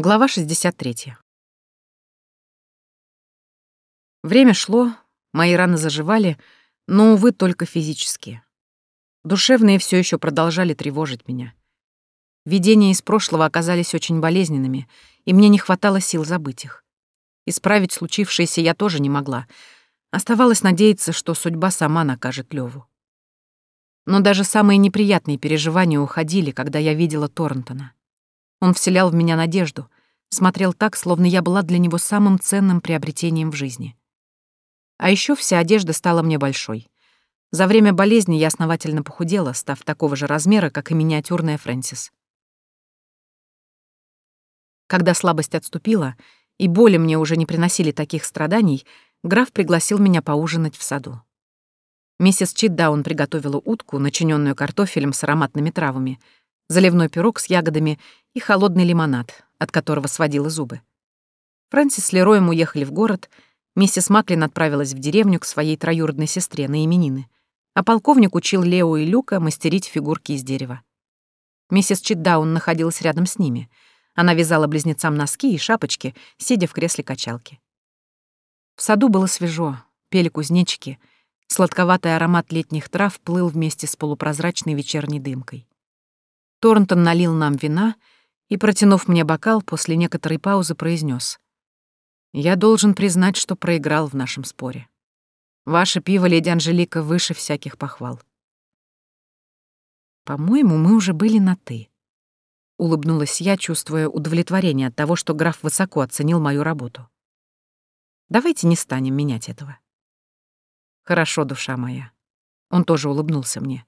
Глава 63. Время шло, мои раны заживали, но, увы, только физически. Душевные все еще продолжали тревожить меня. Видения из прошлого оказались очень болезненными, и мне не хватало сил забыть их. Исправить случившееся я тоже не могла. Оставалось надеяться, что судьба сама накажет Леву. Но даже самые неприятные переживания уходили, когда я видела Торнтона. Он вселял в меня надежду, смотрел так, словно я была для него самым ценным приобретением в жизни. А еще вся одежда стала мне большой. За время болезни я основательно похудела, став такого же размера, как и миниатюрная Фрэнсис. Когда слабость отступила, и боли мне уже не приносили таких страданий, граф пригласил меня поужинать в саду. Миссис Читдаун приготовила утку, начиненную картофелем с ароматными травами, заливной пирог с ягодами и холодный лимонад, от которого сводила зубы. Фрэнсис с Лероем уехали в город, миссис Маклин отправилась в деревню к своей троюродной сестре на именины, а полковник учил Лео и Люка мастерить фигурки из дерева. Миссис Читдаун находилась рядом с ними. Она вязала близнецам носки и шапочки, сидя в кресле качалки. В саду было свежо, пели кузнечики, сладковатый аромат летних трав плыл вместе с полупрозрачной вечерней дымкой. Торнтон налил нам вина и, протянув мне бокал, после некоторой паузы произнес: «Я должен признать, что проиграл в нашем споре. Ваше пиво, леди Анжелика, выше всяких похвал». «По-моему, мы уже были на «ты», — улыбнулась я, чувствуя удовлетворение от того, что граф высоко оценил мою работу. «Давайте не станем менять этого». «Хорошо, душа моя». Он тоже улыбнулся мне.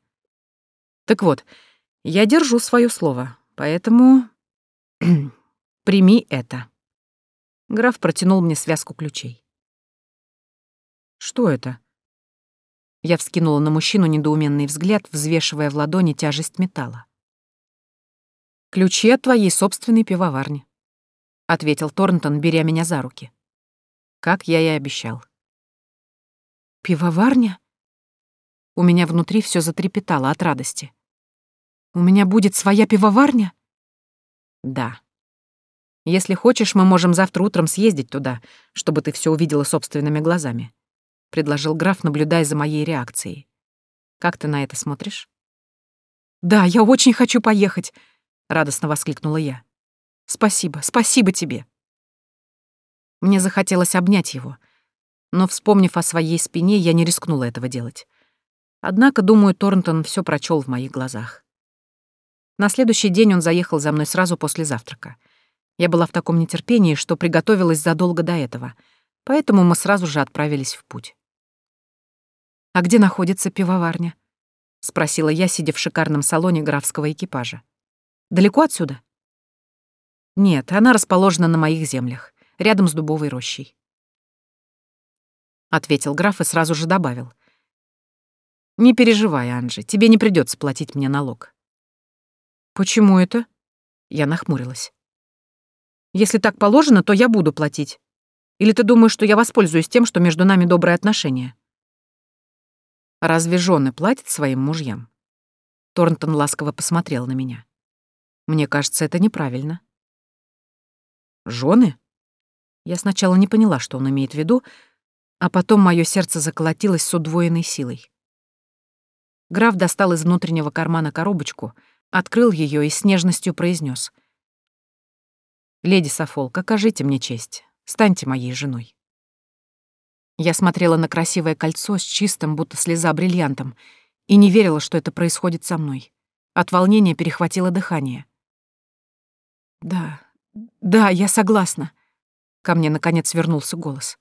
«Так вот, — я держу свое слово, поэтому... Прими это. Граф протянул мне связку ключей. Что это? Я вскинула на мужчину недоуменный взгляд, взвешивая в ладони тяжесть металла. «Ключи от твоей собственной пивоварни», — ответил Торнтон, беря меня за руки. Как я и обещал. «Пивоварня?» У меня внутри все затрепетало от радости. У меня будет своя пивоварня? Да. Если хочешь, мы можем завтра утром съездить туда, чтобы ты все увидела собственными глазами, предложил граф, наблюдая за моей реакцией. Как ты на это смотришь? Да, я очень хочу поехать, радостно воскликнула я. Спасибо, спасибо тебе. Мне захотелось обнять его, но, вспомнив о своей спине, я не рискнула этого делать. Однако, думаю, Торнтон все прочел в моих глазах. На следующий день он заехал за мной сразу после завтрака. Я была в таком нетерпении, что приготовилась задолго до этого, поэтому мы сразу же отправились в путь. «А где находится пивоварня?» — спросила я, сидя в шикарном салоне графского экипажа. «Далеко отсюда?» «Нет, она расположена на моих землях, рядом с дубовой рощей», — ответил граф и сразу же добавил. «Не переживай, Анжи, тебе не придется платить мне налог. «Почему это?» Я нахмурилась. «Если так положено, то я буду платить. Или ты думаешь, что я воспользуюсь тем, что между нами добрые отношения?» «Разве жены платят своим мужьям?» Торнтон ласково посмотрел на меня. «Мне кажется, это неправильно». «Жены?» Я сначала не поняла, что он имеет в виду, а потом мое сердце заколотилось с удвоенной силой. Граф достал из внутреннего кармана коробочку — открыл ее и с нежностью произнес: «Леди Софолк, окажите мне честь, станьте моей женой». Я смотрела на красивое кольцо с чистым, будто слеза, бриллиантом, и не верила, что это происходит со мной. От волнения перехватило дыхание. «Да, да, я согласна», — ко мне, наконец, вернулся голос.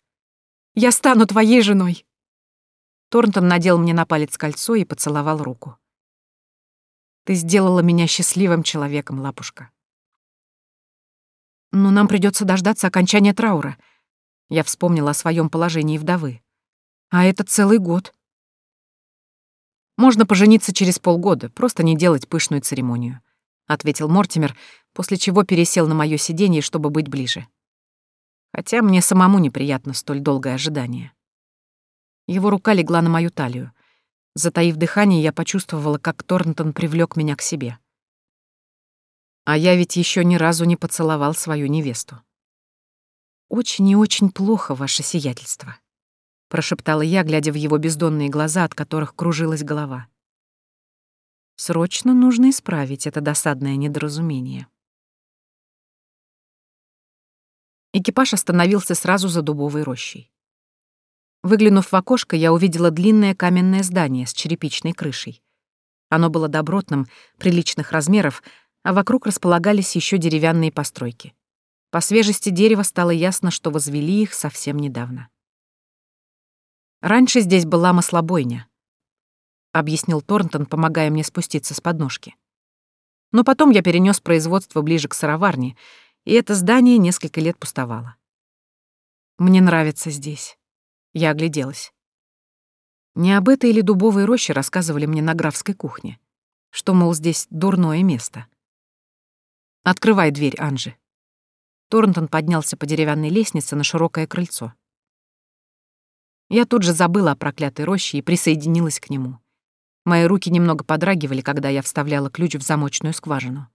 «Я стану твоей женой!» Торнтон надел мне на палец кольцо и поцеловал руку. Ты сделала меня счастливым человеком, лапушка. Но нам придется дождаться окончания траура. Я вспомнила о своем положении вдовы. А это целый год. Можно пожениться через полгода, просто не делать пышную церемонию, ответил Мортимер, после чего пересел на моё сиденье, чтобы быть ближе. Хотя мне самому неприятно столь долгое ожидание. Его рука легла на мою талию. Затаив дыхание, я почувствовала, как Торнтон привлек меня к себе. А я ведь еще ни разу не поцеловал свою невесту. «Очень и очень плохо, ваше сиятельство», — прошептала я, глядя в его бездонные глаза, от которых кружилась голова. «Срочно нужно исправить это досадное недоразумение». Экипаж остановился сразу за дубовой рощей. Выглянув в окошко, я увидела длинное каменное здание с черепичной крышей. Оно было добротным, приличных размеров, а вокруг располагались еще деревянные постройки. По свежести дерева стало ясно, что возвели их совсем недавно. «Раньше здесь была маслобойня», — объяснил Торнтон, помогая мне спуститься с подножки. Но потом я перенес производство ближе к сыроварне, и это здание несколько лет пустовало. Мне нравится здесь. Я огляделась. Не об этой или дубовой роще рассказывали мне на графской кухне, что, мол, здесь дурное место. «Открывай дверь, Анжи». Торнтон поднялся по деревянной лестнице на широкое крыльцо. Я тут же забыла о проклятой роще и присоединилась к нему. Мои руки немного подрагивали, когда я вставляла ключ в замочную скважину.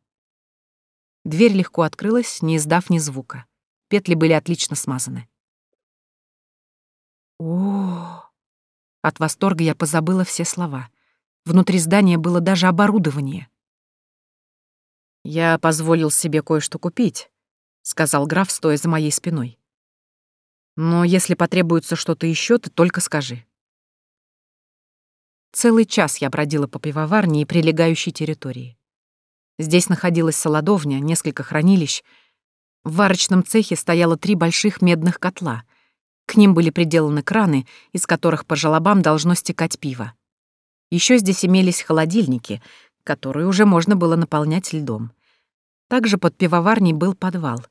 Дверь легко открылась, не издав ни звука. Петли были отлично смазаны. О, От восторга я позабыла все слова. Внутри здания было даже оборудование. «Я позволил себе кое-что купить», — сказал граф, стоя за моей спиной. «Но если потребуется что-то еще, ты только скажи». Целый час я бродила по пивоварне и прилегающей территории. Здесь находилась солодовня, несколько хранилищ. В варочном цехе стояло три больших медных котла. К ним были приделаны краны, из которых по желобам должно стекать пиво. Еще здесь имелись холодильники, которые уже можно было наполнять льдом. Также под пивоварней был подвал.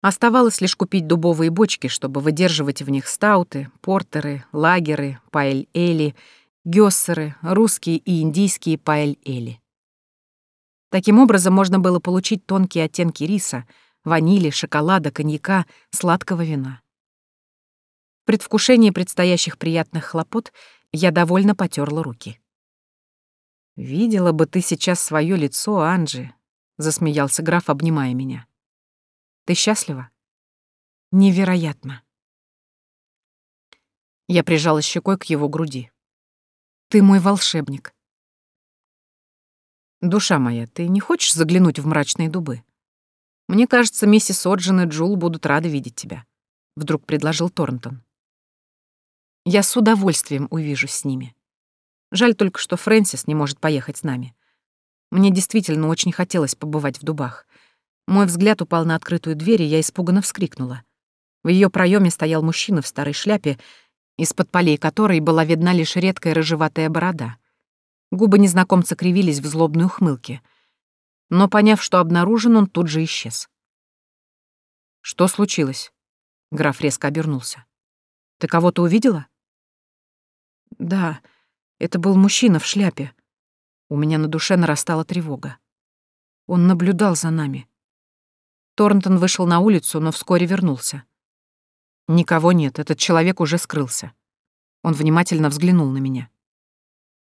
Оставалось лишь купить дубовые бочки, чтобы выдерживать в них стауты, портеры, лагеры, паэль-эли, гёссеры, русские и индийские паэль-эли. Таким образом, можно было получить тонкие оттенки риса, ванили, шоколада, коньяка, сладкого вина. В предвкушении предстоящих приятных хлопот я довольно потерла руки. «Видела бы ты сейчас свое лицо, Анджи», — засмеялся граф, обнимая меня. «Ты счастлива?» «Невероятно». Я прижала щекой к его груди. «Ты мой волшебник. «Душа моя, ты не хочешь заглянуть в мрачные дубы? Мне кажется, миссис Оджин и Джул будут рады видеть тебя», — вдруг предложил Торнтон. «Я с удовольствием увижусь с ними. Жаль только, что Фрэнсис не может поехать с нами. Мне действительно очень хотелось побывать в дубах. Мой взгляд упал на открытую дверь, и я испуганно вскрикнула. В ее проеме стоял мужчина в старой шляпе, из-под полей которой была видна лишь редкая рыжеватая борода. Губы незнакомца кривились в злобной ухмылке. Но, поняв, что обнаружен, он тут же исчез. «Что случилось?» Граф резко обернулся. «Ты кого-то увидела?» «Да, это был мужчина в шляпе». У меня на душе нарастала тревога. Он наблюдал за нами. Торнтон вышел на улицу, но вскоре вернулся. «Никого нет, этот человек уже скрылся». Он внимательно взглянул на меня.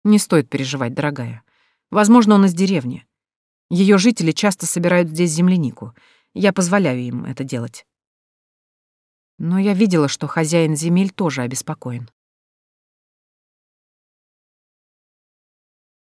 Не стоит переживать, дорогая. Возможно, он из деревни. Ее жители часто собирают здесь землянику. Я позволяю им это делать. Но я видела, что хозяин земель тоже обеспокоен.